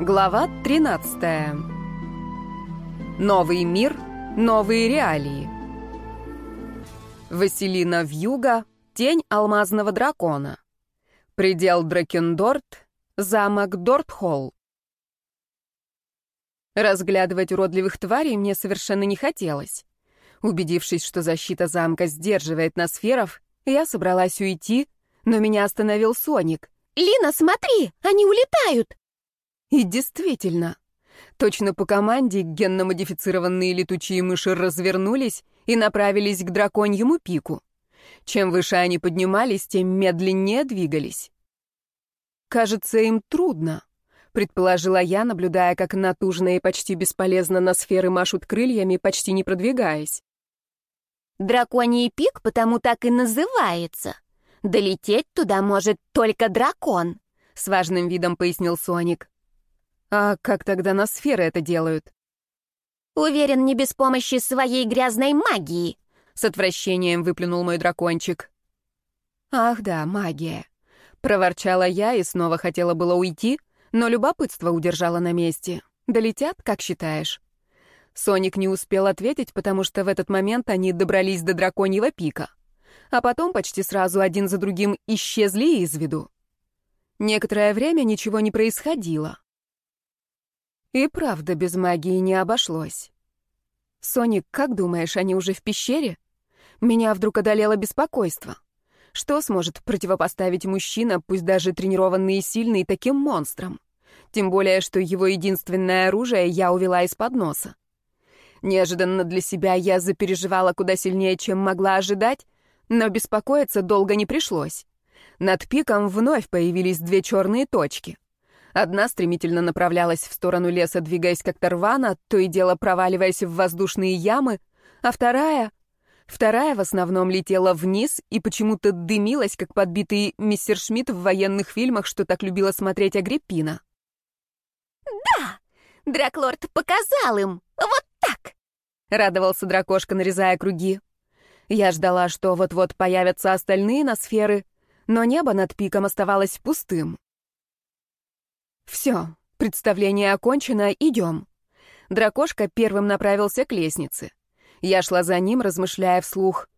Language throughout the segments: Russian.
Глава 13. Новый мир, новые реалии. Василина Вьюга, тень алмазного дракона. Предел Дракендорт, замок Дортхолл. Разглядывать уродливых тварей мне совершенно не хотелось. Убедившись, что защита замка сдерживает nosферов, я собралась уйти, но меня остановил Соник. «Лина, смотри, они улетают!» И действительно, точно по команде генно-модифицированные летучие мыши развернулись и направились к драконьему пику. Чем выше они поднимались, тем медленнее двигались. «Кажется, им трудно», — предположила я, наблюдая, как натужно и почти бесполезно на сферы машут крыльями, почти не продвигаясь. «Драконий пик потому так и называется. Долететь туда может только дракон», — с важным видом пояснил Соник. А как тогда на сферы это делают? Уверен, не без помощи своей грязной магии. С отвращением выплюнул мой дракончик. Ах да, магия. Проворчала я и снова хотела было уйти, но любопытство удержало на месте. Долетят, как считаешь? Соник не успел ответить, потому что в этот момент они добрались до драконьего пика. А потом почти сразу один за другим исчезли из виду. Некоторое время ничего не происходило. И правда без магии не обошлось. «Соник, как думаешь, они уже в пещере?» Меня вдруг одолело беспокойство. Что сможет противопоставить мужчина, пусть даже тренированный и сильный, таким монстрам? Тем более, что его единственное оружие я увела из-под носа. Неожиданно для себя я запереживала куда сильнее, чем могла ожидать, но беспокоиться долго не пришлось. Над пиком вновь появились две черные точки — Одна стремительно направлялась в сторону леса, двигаясь как Тарвана, то и дело проваливаясь в воздушные ямы, а вторая... Вторая в основном летела вниз и почему-то дымилась, как подбитый мистер Шмидт в военных фильмах, что так любила смотреть Агриппина. «Да! Драклорд показал им! Вот так!» — радовался дракошка, нарезая круги. Я ждала, что вот-вот появятся остальные на сферы, но небо над пиком оставалось пустым. Все, представление окончено, идем. Дракошка первым направился к лестнице. Я шла за ним, размышляя вслух.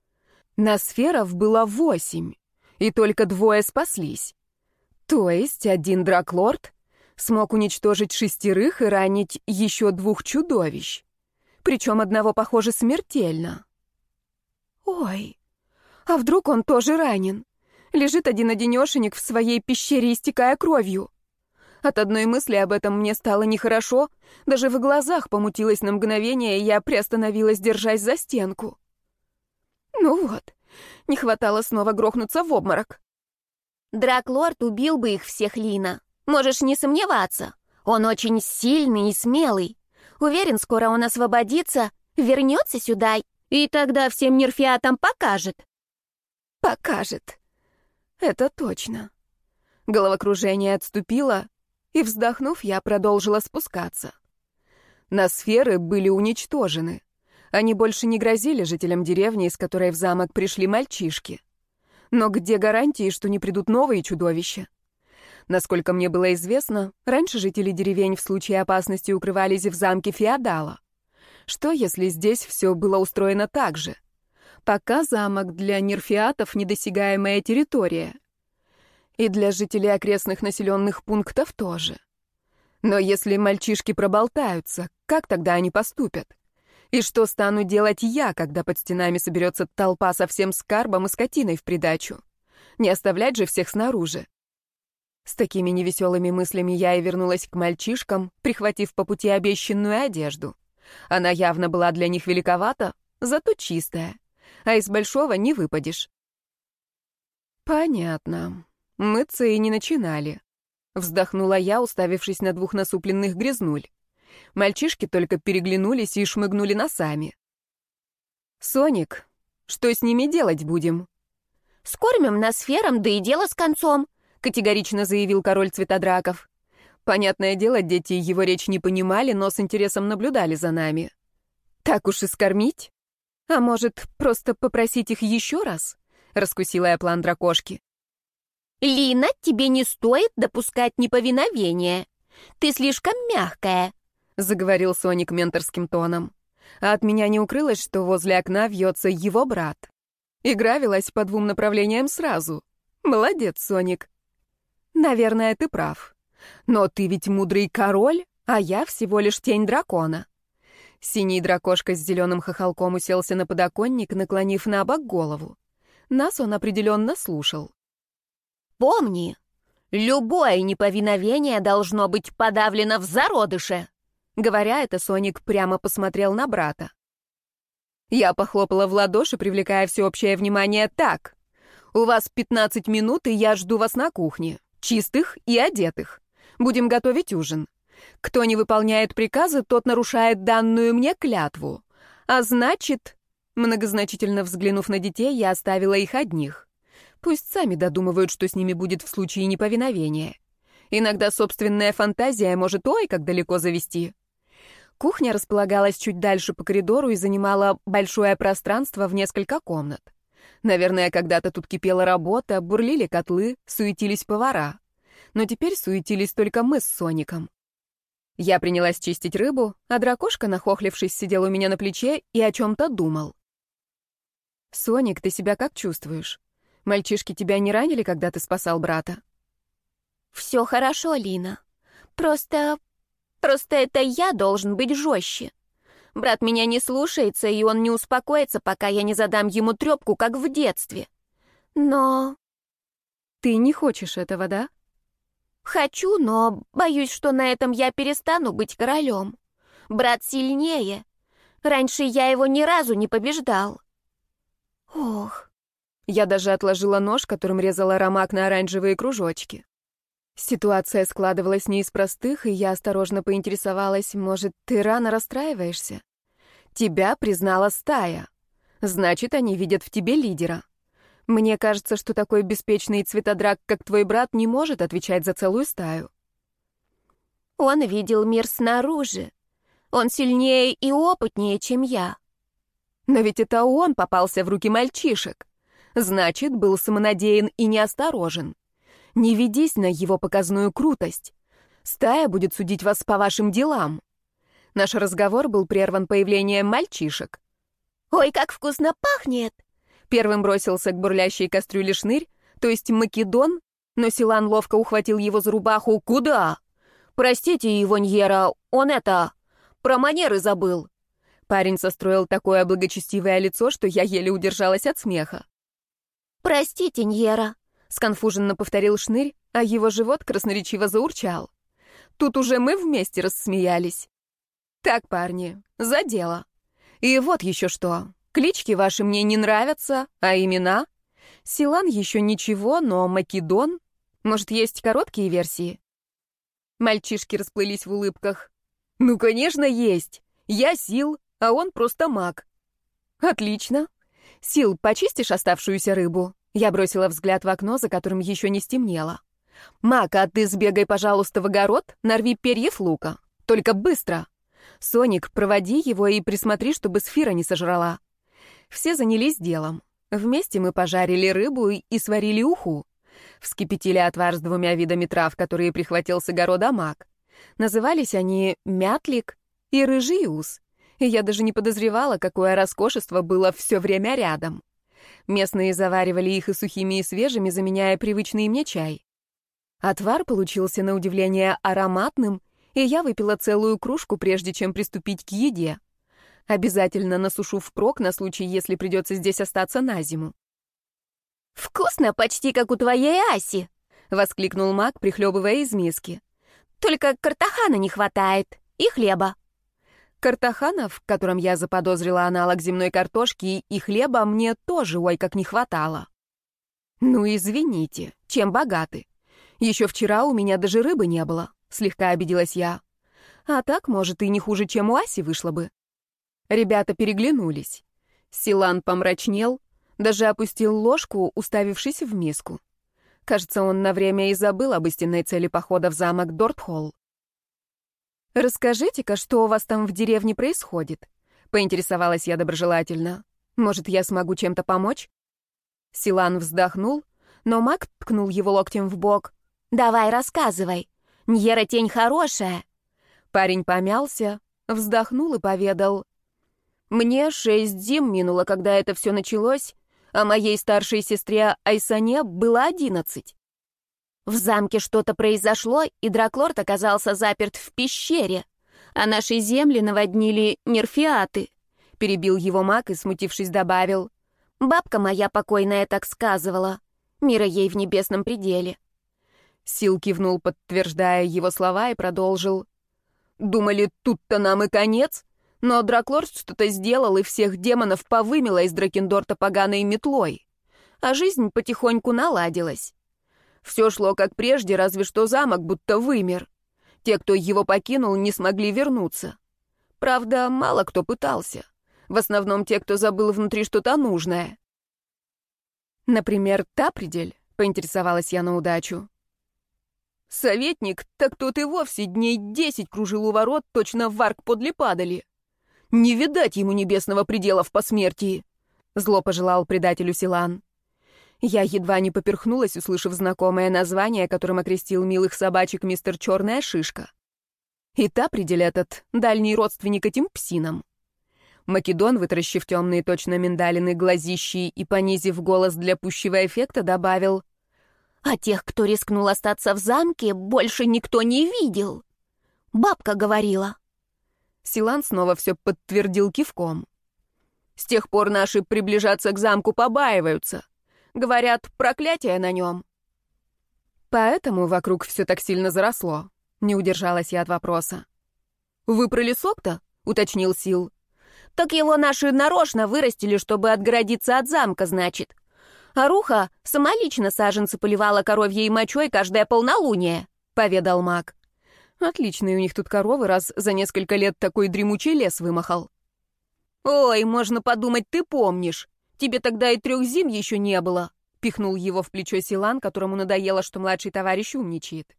На сферов было восемь, и только двое спаслись. То есть один драклорд смог уничтожить шестерых и ранить еще двух чудовищ. Причем одного, похоже, смертельно. Ой, а вдруг он тоже ранен? Лежит один-одинешенек в своей пещере, истекая кровью. От одной мысли об этом мне стало нехорошо, даже в глазах помутилось на мгновение, и я приостановилась, держась за стенку. Ну вот, не хватало снова грохнуться в обморок. Драклорд убил бы их всех, Лина. Можешь не сомневаться. Он очень сильный и смелый. Уверен, скоро он освободится, вернется сюда, и тогда всем нерфиатам покажет. Покажет. Это точно. Головокружение отступило, и, вздохнув, я продолжила спускаться. Nosферы были уничтожены. Они больше не грозили жителям деревни, из которой в замок пришли мальчишки. Но где гарантии, что не придут новые чудовища? Насколько мне было известно, раньше жители деревень в случае опасности укрывались в замке Феодала. Что, если здесь все было устроено так же? Пока замок для нерфиатов — недосягаемая территория — и для жителей окрестных населенных пунктов тоже. Но если мальчишки проболтаются, как тогда они поступят? И что стану делать я, когда под стенами соберется толпа со всем скарбом и скотиной в придачу? Не оставлять же всех снаружи. С такими невеселыми мыслями я и вернулась к мальчишкам, прихватив по пути обещанную одежду. Она явно была для них великовата, зато чистая. А из большого не выпадешь. Понятно. Мыться и не начинали. Вздохнула я, уставившись на двух насупленных грязнуль. Мальчишки только переглянулись и шмыгнули носами. «Соник, что с ними делать будем?» «Скормим на сферам, да и дело с концом», — категорично заявил король цветодраков. Понятное дело, дети его речь не понимали, но с интересом наблюдали за нами. «Так уж и скормить? А может, просто попросить их еще раз?» — раскусила я план дракошки. «Лина, тебе не стоит допускать неповиновения. Ты слишком мягкая», — заговорил Соник менторским тоном. А от меня не укрылось, что возле окна вьется его брат. Игра велась по двум направлениям сразу. Молодец, Соник. Наверное, ты прав. Но ты ведь мудрый король, а я всего лишь тень дракона. Синий дракошка с зеленым хохолком уселся на подоконник, наклонив на бок голову. Нас он определенно слушал. «Помни, любое неповиновение должно быть подавлено в зародыше!» Говоря это, Соник прямо посмотрел на брата. Я похлопала в ладоши, привлекая всеобщее внимание так. «У вас 15 минут, и я жду вас на кухне. Чистых и одетых. Будем готовить ужин. Кто не выполняет приказы, тот нарушает данную мне клятву. А значит...» Многозначительно взглянув на детей, я оставила их одних. Пусть сами додумывают, что с ними будет в случае неповиновения. Иногда собственная фантазия может ой как далеко завести. Кухня располагалась чуть дальше по коридору и занимала большое пространство в несколько комнат. Наверное, когда-то тут кипела работа, бурлили котлы, суетились повара. Но теперь суетились только мы с Соником. Я принялась чистить рыбу, а дракошка, нахохлившись, сидел у меня на плече и о чем-то думал. «Соник, ты себя как чувствуешь? Мальчишки тебя не ранили, когда ты спасал брата?» «Все хорошо, Лина. Просто Просто это я должен быть жестче. Брат меня не слушается, и он не успокоится, пока я не задам ему трепку, как в детстве. Но... Ты не хочешь этого, да? Хочу, но боюсь, что на этом я перестану быть королем. Брат сильнее. Раньше я его ни разу не побеждал. Ох. Я даже отложила нож, которым резала ромак на оранжевые кружочки. Ситуация складывалась не из простых, и я осторожно поинтересовалась, может, ты рано расстраиваешься? Тебя признала стая. Значит, они видят в тебе лидера. Мне кажется, что такой беспечный цветодрак, как твой брат, не может отвечать за целую стаю. Он видел мир снаружи. Он сильнее и опытнее, чем я. Но ведь это он попался в руки мальчишек. Значит, был самонадеян и неосторожен. Не ведись на его показную крутость. Стая будет судить вас по вашим делам. Наш разговор был прерван появлением мальчишек. «Ой, как вкусно пахнет!» Первым бросился к бурлящей кастрюле шнырь, то есть Македон, но Силан ловко ухватил его за рубаху. «Куда?» «Простите, Ивоньера, он это... про манеры забыл». Парень состроил такое благочестивое лицо, что я еле удержалась от смеха. «Простите, Ньера», сконфуженно повторил шнырь, а его живот красноречиво заурчал. Тут уже мы вместе рассмеялись. Так, парни, за дело. И вот еще что. Клички ваши мне не нравятся, а имена? Силан еще ничего, но Македон? Может, есть короткие версии? Мальчишки расплылись в улыбках. Ну, конечно, есть. Я Сил, а он просто маг. Отлично. Сил, почистишь оставшуюся рыбу? Я бросила взгляд в окно, за которым еще не стемнело. «Мака, ты сбегай, пожалуйста, в огород, нарви перьев лука. Только быстро. Соник, проводи его и присмотри, чтобы сфера не сожрала». Все занялись делом. Вместе мы пожарили рыбу и сварили уху. Вскипятили отвар с двумя видами трав, которые прихватил с огорода мак. Назывались они мятлик и рыжий ус. И я даже не подозревала, какое роскошество было все время рядом. Местные заваривали их и сухими, и свежими, заменяя привычный мне чай. Отвар получился на удивление ароматным, и я выпила целую кружку, прежде чем приступить к еде. Обязательно насушу впрок на случай, если придется здесь остаться на зиму. «Вкусно, почти как у твоей Аси!» — воскликнул маг, прихлебывая из миски. «Только картахана не хватает и хлеба». Картахана, в котором я заподозрила аналог земной картошки и хлеба, мне тоже ой как не хватало. Ну, извините, чем богаты? Еще вчера у меня даже рыбы не было, слегка обиделась я. А так, может, и не хуже, чем у Аси вышло бы. Ребята переглянулись. Силан помрачнел, даже опустил ложку, уставившись в миску. Кажется, он на время и забыл об истинной цели похода в замок Дортхолл. «Расскажите-ка, что у вас там в деревне происходит?» — поинтересовалась я доброжелательно. «Может, я смогу чем-то помочь?» Силан вздохнул, но маг ткнул его локтем в бок. «Давай, рассказывай. Ньера тень хорошая». Парень помялся, вздохнул и поведал. «Мне шесть зим минуло, когда это все началось, а моей старшей сестре Айсане было одиннадцать. В замке что-то произошло, и Драклорд оказался заперт в пещере, а наши земли наводнили нерфиаты», — перебил его маг и, смутившись, добавил. «Бабка моя покойная так сказывала. Мира ей в небесном пределе». Сил кивнул, подтверждая его слова, и продолжил. «Думали, тут-то нам и конец?» Но Драклорд что-то сделал и всех демонов повымело из Дракендорта поганой метлой. А жизнь потихоньку наладилась. Все шло как прежде, разве что замок будто вымер. Те, кто его покинул, не смогли вернуться. Правда, мало кто пытался. В основном те, кто забыл внутри что-то нужное. Например, Тапредель, поинтересовалась я на удачу. Советник, так тот и вовсе дней десять кружил у ворот, точно в арк подле падали. Не видать ему небесного предела в посмертии!» Зло пожелал предателю Силан. Я едва не поперхнулась, услышав знакомое название, которым окрестил милых собачек мистер Черная Шишка. И та предель этот — дальний родственник этим псинам. Македон, вытаращив темные точно миндалины глазищи и понизив голос для пущего эффекта, добавил «А тех, кто рискнул остаться в замке, больше никто не видел. Бабка говорила». Силан снова все подтвердил кивком. С тех пор наши приближаться к замку побаиваются. Говорят, проклятие на нем. Поэтому вокруг все так сильно заросло. Не удержалась я от вопроса. «Выпрали сок-то?» — уточнил Сил. «Так его наши нарочно вырастили, чтобы отгородиться от замка, значит. А Руха самолично саженцы поливала коровьей мочой каждое полнолуние», — поведал маг. Отличные у них тут коровы, раз за несколько лет такой дремучий лес вымахал. «Ой, можно подумать, ты помнишь. Тебе тогда и трех зим еще не было», — пихнул его в плечо Силан, которому надоело, что младший товарищ умничает.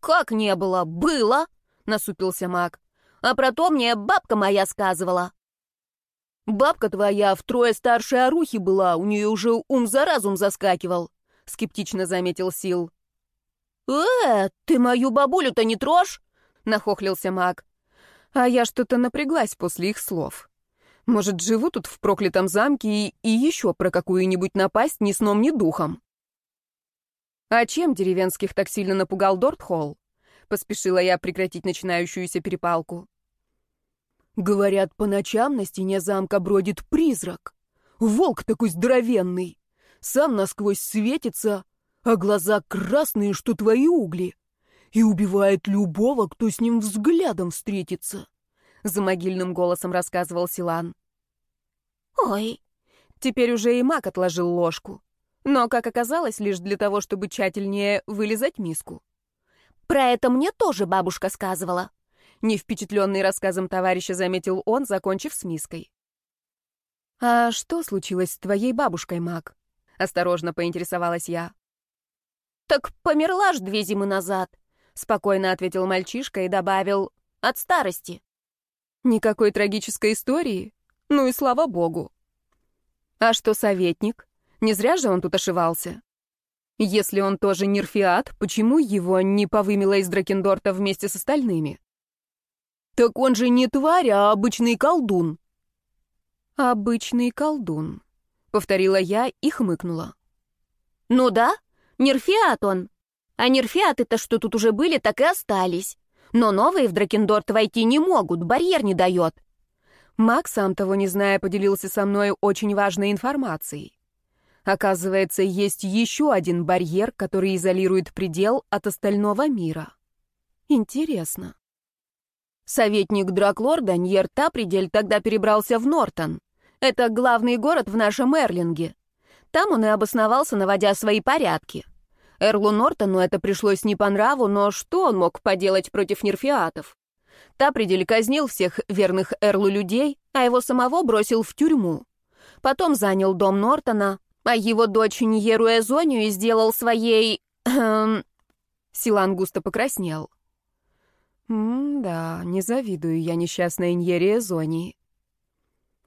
«Как не было? Было!» — насупился маг. «А про то мне бабка моя сказывала». «Бабка твоя втрое старше Арухи была, у нее уже ум за разум заскакивал», — скептично заметил Сил. «Э, ты мою бабулю-то не трожь!» — нахохлился маг. А я что-то напряглась после их слов. Может, живу тут в проклятом замке и, и еще про какую-нибудь напасть ни сном, ни духом. А чем деревенских так сильно напугал Дортхолл? Поспешила я прекратить начинающуюся перепалку. Говорят, по ночам на стене замка бродит призрак. Волк такой здоровенный. Сам насквозь светится, а глаза красные, что твои угли, и убивает любого, кто с ним взглядом встретится», — за могильным голосом рассказывал Силан. «Ой!» Теперь уже и маг отложил ложку, но, как оказалось, лишь для того, чтобы тщательнее вылезать миску. «Про это мне тоже бабушка сказывала», — не впечатленный рассказом товарища заметил он, закончив с миской. «А что случилось с твоей бабушкой, маг?» — осторожно поинтересовалась я. «Так померла ж две зимы назад», — спокойно ответил мальчишка и добавил «от старости». «Никакой трагической истории? Ну и слава богу». «А что советник? Не зря же он тут ошивался?» Если он тоже нерфиат, почему его не повымело из Дракендорта вместе с остальными? Так он же не тварь, а обычный колдун. Обычный колдун, повторила я и хмыкнула. Ну да, Нерфиат он. А нерфиаты-то, что тут уже были, так и остались. Но новые в Дракендорт войти не могут, барьер не дает. Макс, сам того не зная, поделился со мной очень важной информацией. Оказывается, есть еще один барьер, который изолирует предел от остального мира. Интересно. Советник Драклорда Ньер Тапредель тогда перебрался в Нортон. Это главный город в нашем Эрлинге. Там он и обосновался, наводя свои порядки. Эрлу Нортону это пришлось не по нраву, но что он мог поделать против нерфиатов? Тапредель казнил всех верных Эрлу людей, а его самого бросил в тюрьму. Потом занял дом Нортона, а его дочь Ньеру Эзонию сделал своей... Силан густо покраснел. «М-да, не завидую я несчастной Ньере Эзонии».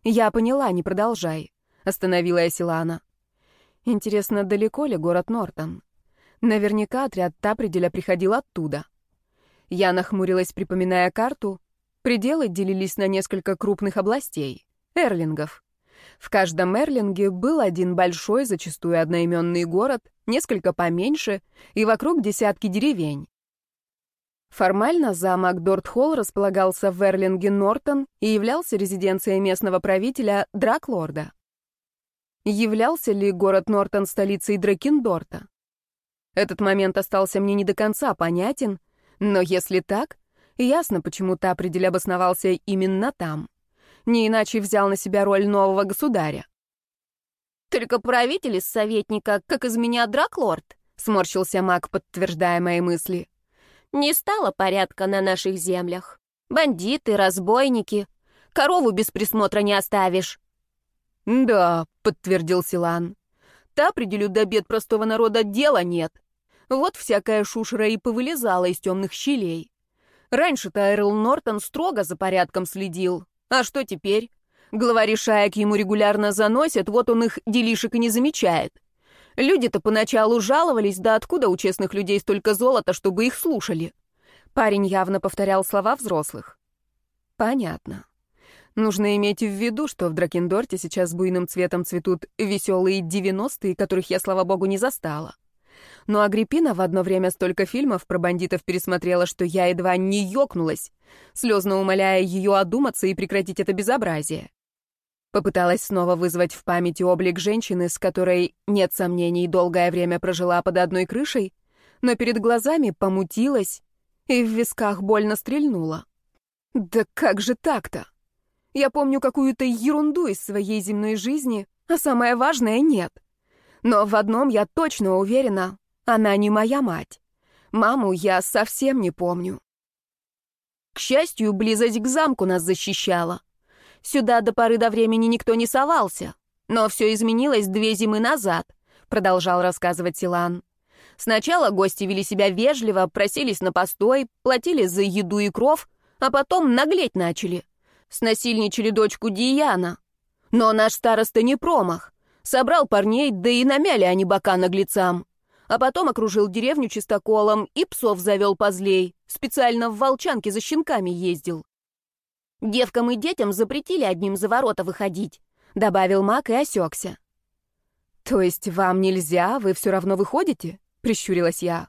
«Я поняла, не продолжай», — остановила я Силана. Интересно, далеко ли город Нортон? Наверняка отряд Тапределя приходил оттуда. Я нахмурилась, припоминая карту. Пределы делились на несколько крупных областей — эрлингов. В каждом эрлинге был один большой, зачастую одноименный город, несколько поменьше и вокруг десятки деревень. Формально замок Дортхолл располагался в Эрлинге Нортон и являлся резиденцией местного правителя Драклорда. Являлся ли город Нортон столицей Дракендорта? Этот момент остался мне не до конца понятен, но если так, ясно, почему Тапредель обосновался именно там. Не иначе взял на себя роль нового государя. «Только правитель из советника, как из меня Драклорд», — сморщился маг, подтверждая мои мысли. «Не стало порядка на наших землях. Бандиты, разбойники. Корову без присмотра не оставишь». «Да», — подтвердил Силан. «Тапределю до бед простого народа дела нет. Вот всякая шушера и повылезала из темных щелей. Раньше-то Эрл Нортон строго за порядком следил. А что теперь? Главари шаек ему регулярно заносят, вот он их делишек и не замечает. Люди-то поначалу жаловались, да откуда у честных людей столько золота, чтобы их слушали? Парень явно повторял слова взрослых. Понятно. Нужно иметь в виду, что в Дракендорте сейчас буйным цветом цветут веселые девяностые, которых я, слава богу, не застала. Но Агриппина в одно время столько фильмов про бандитов пересмотрела, что я едва не ёкнулась, слезно умоляя ее одуматься и прекратить это безобразие. Попыталась снова вызвать в памяти облик женщины, с которой, нет сомнений, долгое время прожила под одной крышей, но перед глазами помутилась и в висках больно стрельнула. Да как же так-то? Я помню какую-то ерунду из своей земной жизни, а самое важное — нет. Но в одном я точно уверена, она не моя мать. Маму я совсем не помню. К счастью, близость к замку нас защищала. Сюда до поры до времени никто не совался. Но все изменилось две зимы назад, продолжал рассказывать Силан. Сначала гости вели себя вежливо, просились на постой, платили за еду и кров, а потом наглеть начали. Снасильничали дочку Диана. Но наш староста не промах. Собрал парней, да и намяли они бока наглецам а потом окружил деревню чистоколом и псов завел позлей, специально в волчанке за щенками ездил. Девкам и детям запретили одним за ворота выходить, добавил маг и осекся. То есть вам нельзя, вы все равно выходите? Прищурилась я.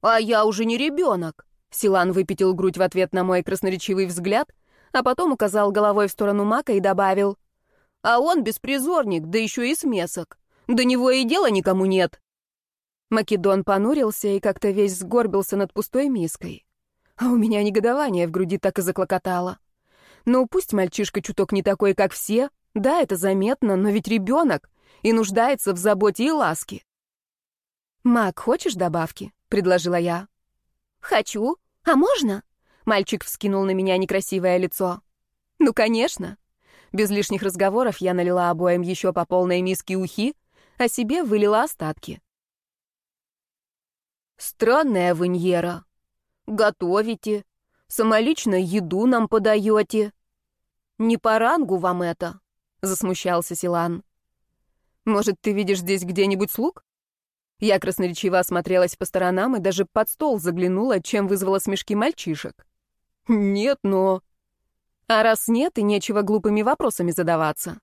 А я уже не ребенок. Силан выпятил грудь в ответ на мой красноречивый взгляд, а потом указал головой в сторону мака и добавил. А он беспризорник, да еще и смесок. До него и дела никому нет. Македон понурился и как-то весь сгорбился над пустой миской. А у меня негодование в груди так и заклокотало. Ну, пусть мальчишка чуток не такой, как все, да, это заметно, но ведь ребенок и нуждается в заботе и ласке. «Мак, хочешь добавки?» — предложила я. «Хочу. А можно?» Мальчик вскинул на меня некрасивое лицо. «Ну, конечно». Без лишних разговоров я налила обоим еще по полной миске ухи, а себе вылила остатки. Странная вы, Ньера. Готовите, самолично еду нам подаете. Не по рангу вам это, засмущался Силан. Может, ты видишь здесь где-нибудь слуг? Я красноречиво осмотрелась по сторонам и даже под стол заглянула, чем вызвала смешки мальчишек. Нет, но... А раз нет, и нечего глупыми вопросами задаваться.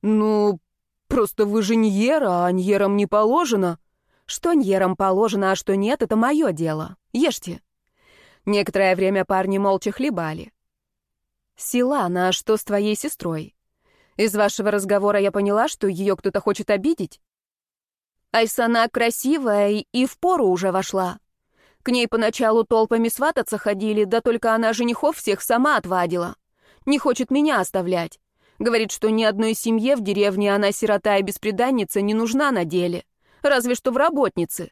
Ну, просто вы же Ньера, а Ньерам не положено. Что ньерам положено, а что нет, это мое дело. Ешьте. Некоторое время парни молча хлебали. Силана, а что с твоей сестрой? Из вашего разговора я поняла, что ее кто-то хочет обидеть. Айсана красивая и в пору уже вошла. К ней поначалу толпами свататься ходили, да только она женихов всех сама отвадила. Не хочет меня оставлять. Говорит, что ни одной семье в деревне она сирота и бесприданница не нужна на деле разве что в работнице.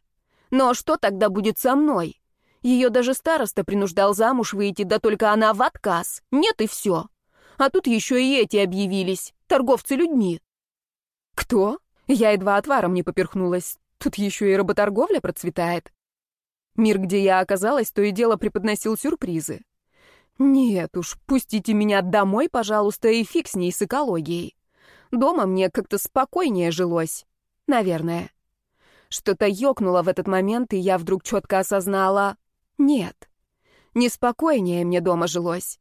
Но что тогда будет со мной? Ее даже староста принуждал замуж выйти, да только она в отказ. Нет и все. А тут еще и эти объявились, торговцы людьми. Кто? Я едва отваром не поперхнулась. Тут еще и работорговля процветает. Мир, где я оказалась, то и дело преподносил сюрпризы. Нет уж, пустите меня домой, пожалуйста, и фиг с ней с экологией. Дома мне как-то спокойнее жилось. Наверное. Что-то ёкнуло в этот момент, и я вдруг четко осознала Нет. Неспокойнее мне дома жилось.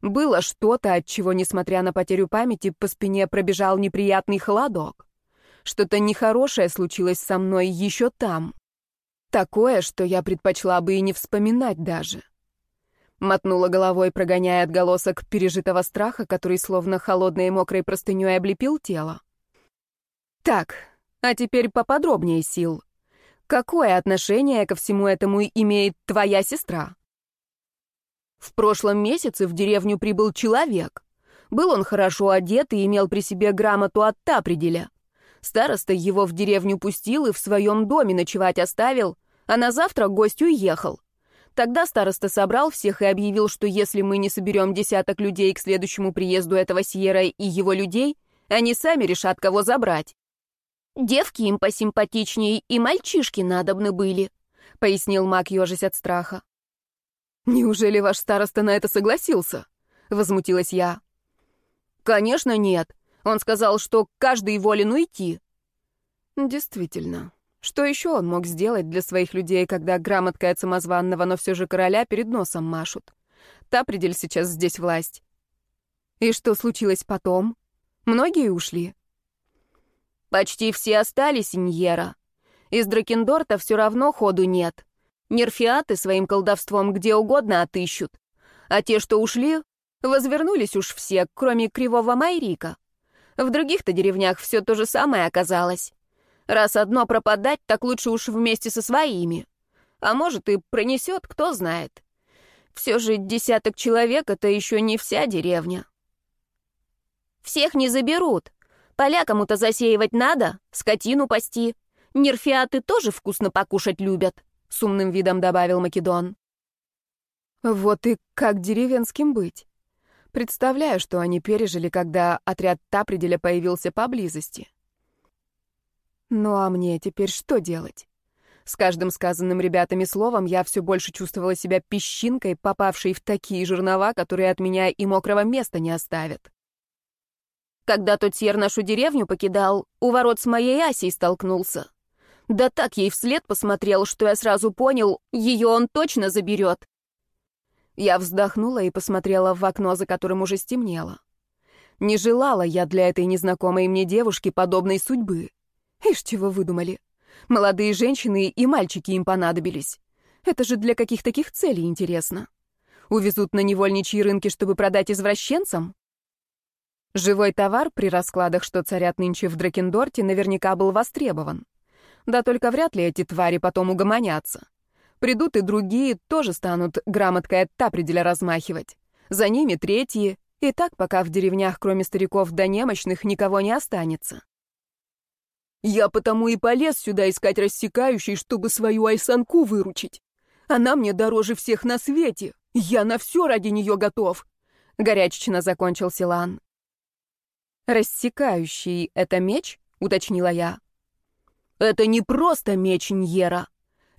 Было что-то, от чего, несмотря на потерю памяти, по спине пробежал неприятный холодок. Что-то нехорошее случилось со мной еще там. Такое, что я предпочла бы и не вспоминать даже. Мотнула головой, прогоняя отголосок пережитого страха, который словно холодной и мокрой простыней облепил тело. Так, а теперь поподробнее, Сил. Какое отношение ко всему этому имеет твоя сестра? В прошлом месяце в деревню прибыл человек. Был он хорошо одет и имел при себе грамоту от Тапределя. Староста его в деревню пустил и в своем доме ночевать оставил, а на завтра гость уехал. Тогда староста собрал всех и объявил, что если мы не соберем десяток людей к следующему приезду этого Сьерра и его людей, они сами решат, кого забрать. «Девки им посимпатичнее и мальчишки надобны были», — пояснил маг, ежась от страха. «Неужели ваш староста на это согласился?» — возмутилась я. «Конечно нет. Он сказал, что каждый волен уйти». «Действительно. Что еще он мог сделать для своих людей, когда грамоткой от самозванного, но все же короля перед носом машут? Тапредель сейчас здесь власть. И что случилось потом? Многие ушли?» «Почти все остались, Иньера. Из Дракендорта все равно ходу нет. Нерфиаты своим колдовством где угодно отыщут. А те, что ушли, возвернулись уж все, кроме Кривого Майрика. В других-то деревнях все то же самое оказалось. Раз одно пропадать, так лучше уж вместе со своими. А может, и пронесет, кто знает. Все же десяток человек — это еще не вся деревня. Всех не заберут. Поля кому-то засеивать надо, скотину пасти. Нерфиаты тоже вкусно покушать любят. — с умным видом добавил Македон. Вот и как деревенским быть. Представляю, что они пережили, когда отряд Тапределя появился поблизости. Ну а мне теперь что делать? С каждым сказанным ребятами словом я все больше чувствовала себя песчинкой, попавшей в такие жернова, которые от меня и мокрого места не оставят. Когда тот сер нашу деревню покидал, у ворот с моей Асей столкнулся. Да так ей вслед посмотрел, что я сразу понял, ее он точно заберет. Я вздохнула и посмотрела в окно, за которым уже стемнело. Не желала я для этой незнакомой мне девушки подобной судьбы. Ишь, чего выдумали. Молодые женщины и мальчики им понадобились. Это же для каких таких целей интересно. Увезут на невольничьи рынки, чтобы продать извращенцам? Живой товар при раскладах, что царят нынче в Дракендорте, наверняка был востребован. Да только вряд ли эти твари потом угомонятся. Придут и другие, тоже станут грамоткой от тапределя размахивать. За ними третьи, и так пока в деревнях, кроме стариков да немощных, никого не останется. Я потому и полез сюда искать рассекающий, чтобы свою Айсанку выручить. Она мне дороже всех на свете. Я на все ради нее готов. Горячечно закончил Силан. «Рассекающий — это меч?» — уточнила я. Это не просто меч Ньера.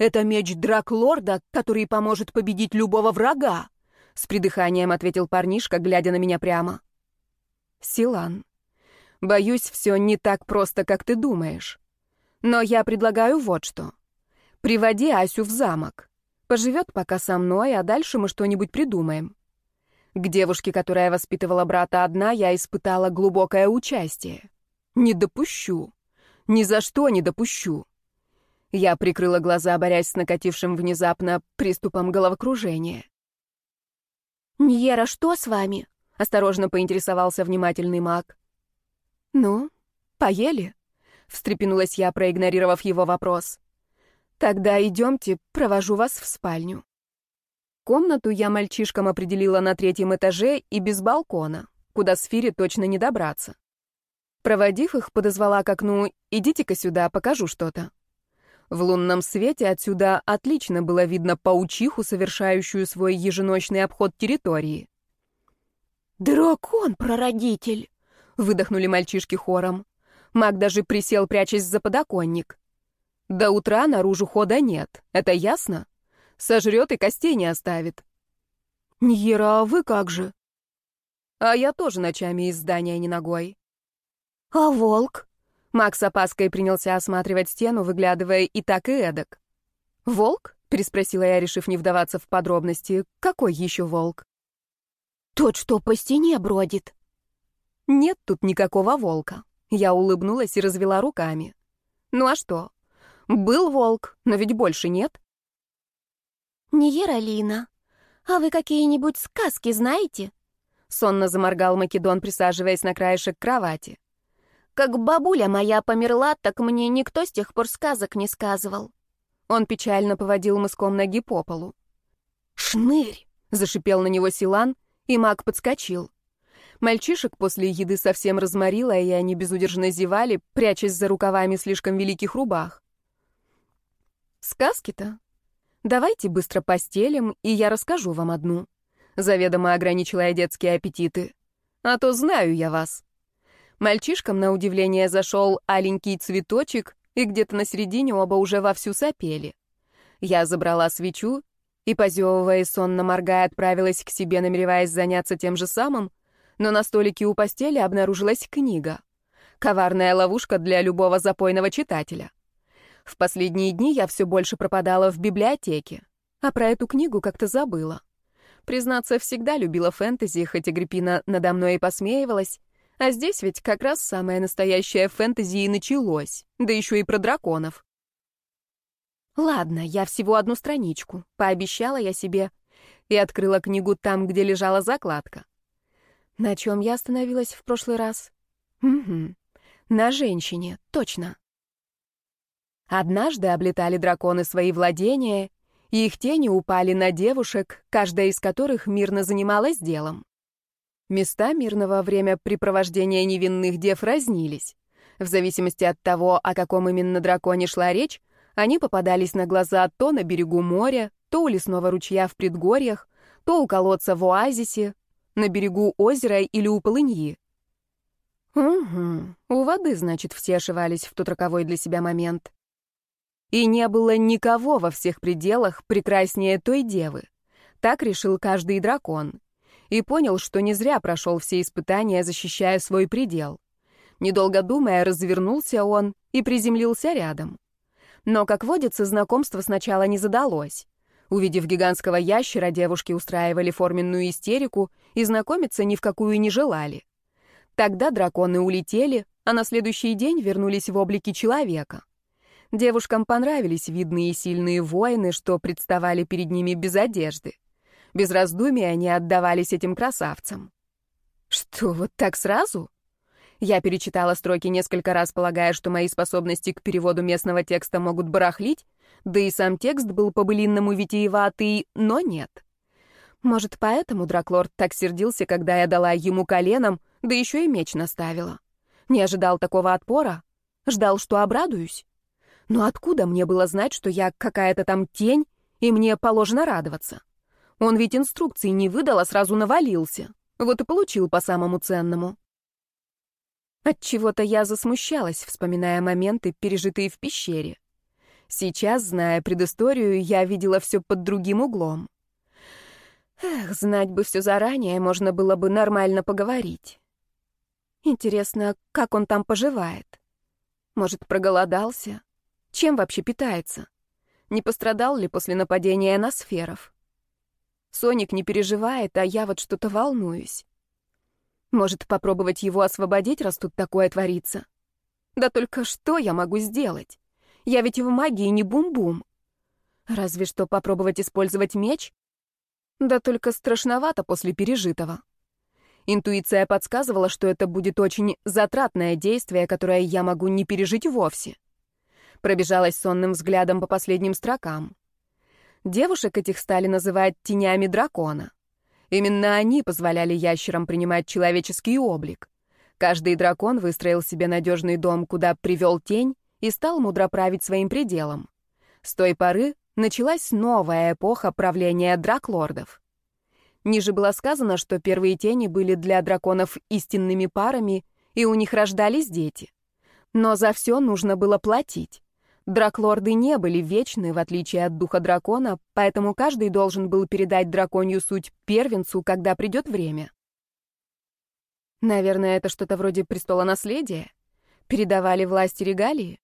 Это меч Драклорда, который поможет победить любого врага, с придыханием ответил парнишка, глядя на меня прямо. Силан, боюсь, все не так просто, как ты думаешь. Но я предлагаю вот что. Приводи Асю в замок. Поживет пока со мной, а дальше мы что-нибудь придумаем. К девушке, которая воспитывала брата одна, я испытала глубокое участие. Не допущу. Ни за что не допущу. Я прикрыла глаза, борясь с накатившим внезапно приступом головокружения. «Ньера, что с вами?» — осторожно поинтересовался внимательный маг. «Ну, поели?» — встрепенулась я, проигнорировав его вопрос. «Тогда идемте, провожу вас в спальню». Комнату я мальчишкам определила на третьем этаже и без балкона, куда Сфире точно не добраться. Проводив их, подозвала к окну «Идите-ка сюда, покажу что-то». В лунном свете отсюда отлично было видно паучиху, совершающую свой еженочный обход территории. «Дракон, прародитель!» — выдохнули мальчишки хором. Маг даже присел, прячась за подоконник. До утра наружу хода нет, это ясно? Сожрет и костей не оставит. «Ньера, а вы как же?» А я тоже ночами из здания не ногой. «А волк?» Макс опаской принялся осматривать стену, выглядывая и так, и эдак. «Волк?» — переспросила я, решив не вдаваться в подробности. «Какой еще волк?» «Тот, что по стене бродит». «Нет тут никакого волка». Я улыбнулась и развела руками. «Ну а что? Был волк, но ведь больше нет». «Не Ералина, а вы какие-нибудь сказки знаете?» Сонно заморгал Македон, присаживаясь на краешек кровати. «Как бабуля моя померла, так мне никто с тех пор сказок не сказывал». Он печально поводил мыском ноги по полу. «Шнырь!» — зашипел на него Силан, и маг подскочил. Мальчишек после еды совсем разморило, и они безудержно зевали, прячась за рукавами слишком великих рубах. «Сказки-то? Давайте быстро постелим, и я расскажу вам одну». Заведомо ограничила я детские аппетиты. «А то знаю я вас». Мальчишкам, на удивление, зашел аленький цветочек, и где-то на середине оба уже вовсю сопели. Я забрала свечу и, позевывая сонно моргая, отправилась к себе, намереваясь заняться тем же самым, но на столике у постели обнаружилась книга. Коварная ловушка для любого запойного читателя. В последние дни я все больше пропадала в библиотеке, а про эту книгу как-то забыла. Признаться, всегда любила фэнтези, хоть Агриппина надо мной и посмеивалась, а здесь ведь как раз самое настоящее фэнтези и началось, да еще и про драконов. Ладно, я всего одну страничку, пообещала я себе, и открыла книгу там, где лежала закладка. На чем я остановилась в прошлый раз? Угу. На женщине, точно. Однажды облетали драконы свои владения, и их тени упали на девушек, каждая из которых мирно занималась делом. Места мирного времяпрепровождения невинных дев разнились. В зависимости от того, о каком именно драконе шла речь, они попадались на глаза то на берегу моря, то у лесного ручья в предгорьях, то у колодца в оазисе, на берегу озера или у полыньи. Угу, у воды, значит, все ошивались в тот роковой для себя момент. И не было никого во всех пределах прекраснее той девы. Так решил каждый дракон. И понял, что не зря прошел все испытания, защищая свой предел. Недолго думая, развернулся он и приземлился рядом. Но, как водится, знакомство сначала не задалось. Увидев гигантского ящера, девушки устраивали форменную истерику и знакомиться ни в какую не желали. Тогда драконы улетели, а на следующий день вернулись в облике человека. Девушкам понравились видные и сильные воины, что представали перед ними без одежды. Без раздумий они отдавались этим красавцам. Что, вот так сразу? Я перечитала строки несколько раз, полагая, что мои способности к переводу местного текста могут барахлить, да и сам текст был по-былинному витиеватый, но нет. Может, поэтому Драклорд так сердился, когда я дала ему коленом, да еще и меч наставила. Не ожидал такого отпора? Ждал, что обрадуюсь? Но откуда мне было знать, что я какая-то там тень, и мне положено радоваться? Он ведь инструкции не выдал, а сразу навалился. Вот и получил по самому ценному. От чего то я засмущалась, вспоминая моменты, пережитые в пещере. Сейчас, зная предысторию, я видела все под другим углом. Эх, знать бы все заранее, можно было бы нормально поговорить. Интересно, как он там поживает? Может, проголодался? Чем вообще питается? Не пострадал ли после нападения на сферов? Соник не переживает, а я вот что-то волнуюсь. Может, попробовать его освободить, раз тут такое творится? Да только что я могу сделать? Я ведь в магии не бум-бум. Разве что попробовать использовать меч? Да только страшновато после пережитого. Интуиция подсказывала, что это будет очень затратное действие, которое я могу не пережить вовсе. Пробежалась сонным взглядом по последним строкам. Девушек этих стали называть тенями дракона. Именно они позволяли ящерам принимать человеческий облик. Каждый дракон выстроил себе надежный дом, куда привел тень, и стал мудро править своим пределом. С той поры началась новая эпоха правления драклордов. Ниже было сказано, что первые тени были для драконов истинными парами, и у них рождались дети. Но за все нужно было платить. Драклорды не были вечны, в отличие от духа дракона, поэтому каждый должен был передать драконью суть первенцу, когда придет время. Наверное, это что-то вроде престола наследия? Передавали власти регалии?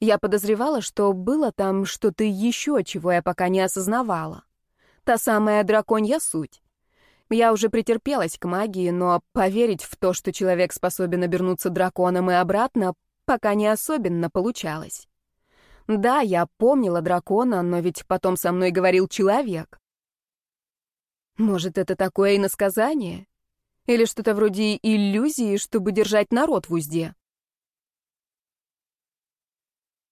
Я подозревала, что было там что-то еще, чего я пока не осознавала. Та самая драконья суть. Я уже претерпелась к магии, но поверить в то, что человек способен обернуться драконом и обратно, пока не особенно получалось. Да, я помнила дракона, но ведь потом со мной говорил человек. Может, это такое иносказание? Или что-то вроде иллюзии, чтобы держать народ в узде?